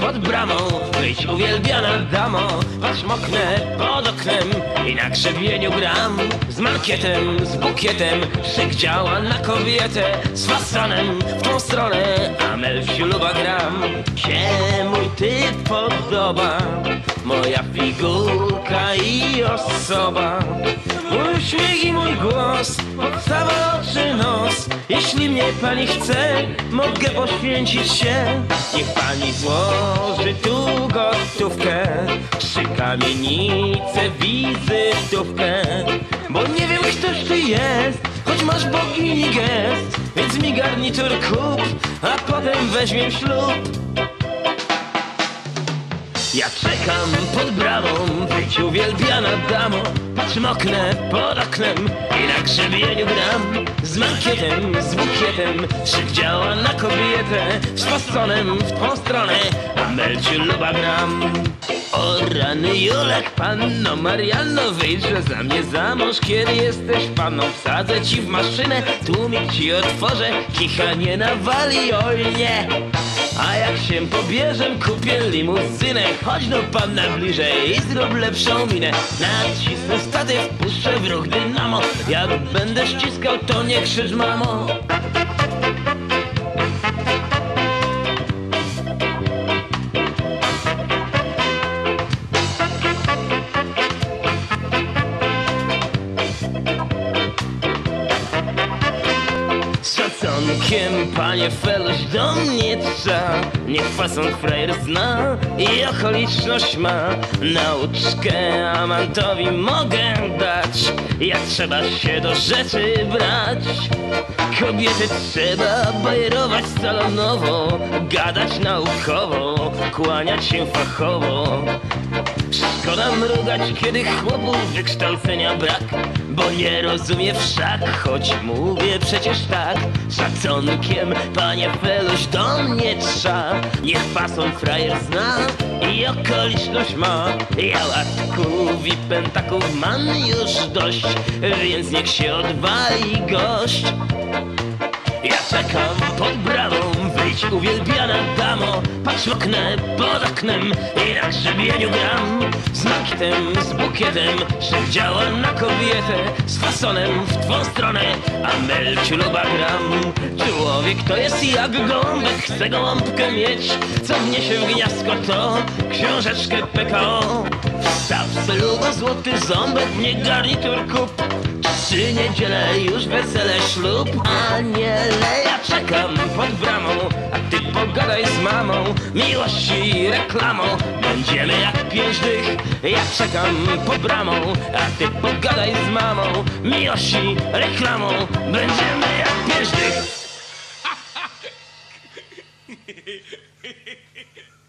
pod bramą, wyjdź uwielbiana damo. Patrz moknę pod oknem i na krzewieniu gram. Z markietem, z bukietem, szyk działa na kobietę. Z fasonem w tą stronę, a Melciu luba gram. Się mój typ podoba, moja figurka i osoba. Mój uśmiech i mój głos, podstawa oczy nos. Jeśli mnie pani chce, mogę poświęcić się. Niech pani złoży tu gotówkę, trzy kamienice, wizytówkę. Bo nie wiem, ktoś ty jest, choć masz bogini gest. Więc mi garnitur kup, a potem weźmiem ślub. Ja czekam pod bramą, być uwielbiana damo Patrz moknę pod oknem. I na grzebieniu gram Z mankietem, z bukietem, szyk działa na kobietę Z fasonem w tą stronę, a Melciu luba gram. O rany Julek, panno Marianno Wyjdźże za mnie za mąż, kiedy jesteś panną. Wsadzę ci w maszynę, tłumik ci otworzę. Kicha nie nawali, oj nie a jak się pobierzem, kupię limuzynę Chodź no panna bliżej i zrób lepszą minę. Nacisnę statyw, puszczę w ruch dynamo. Jak będę ściskał, to nie krzycz mamo szacunkiem, panie Feluś, do mnie trza. Niech fason frajer zna i okoliczność ma. Nauczkę amantowi mogę dać. Jak trzeba się do rzeczy brać. Kobiety trzeba bajerować salonowo. Gadać naukowo, kłaniać się fachowo Szkoda mrugać, kiedy chłopu wykształcenia brak Bo nie rozumie wszak, choć mówię przecież tak. Szacunkiem, panie Feluś, do mnie trza. Niech fason frajer zna i okoliczność ma. Ja łatków i pentaków mam już dość Więc niech się odwali gość. Ja czekam pod bramą, wyjdź uwielbiana damo. Patrz w oknę, pod oknem i na grzebieniu gram Z makitem, z bukietem, szyk działa na kobietę Z fasonem w twą stronę, a Melciu luba Człowiek to jest jak gąbek, chce gołąbkę mieć. Co wniesie w gniazdko to książeczkę PKO Wstaw lubo złoty ząbek, nie garnitur kup Trzy niedziele już wesele ślub. Aniele, ja czekam pod bramą A ty pogadaj z mamą. Miłości reklamą Będziemy jak pięć dych Ja czekam pod bramą A ty pogadaj z mamą. Miłości, reklamą Będziemy jak pięć dych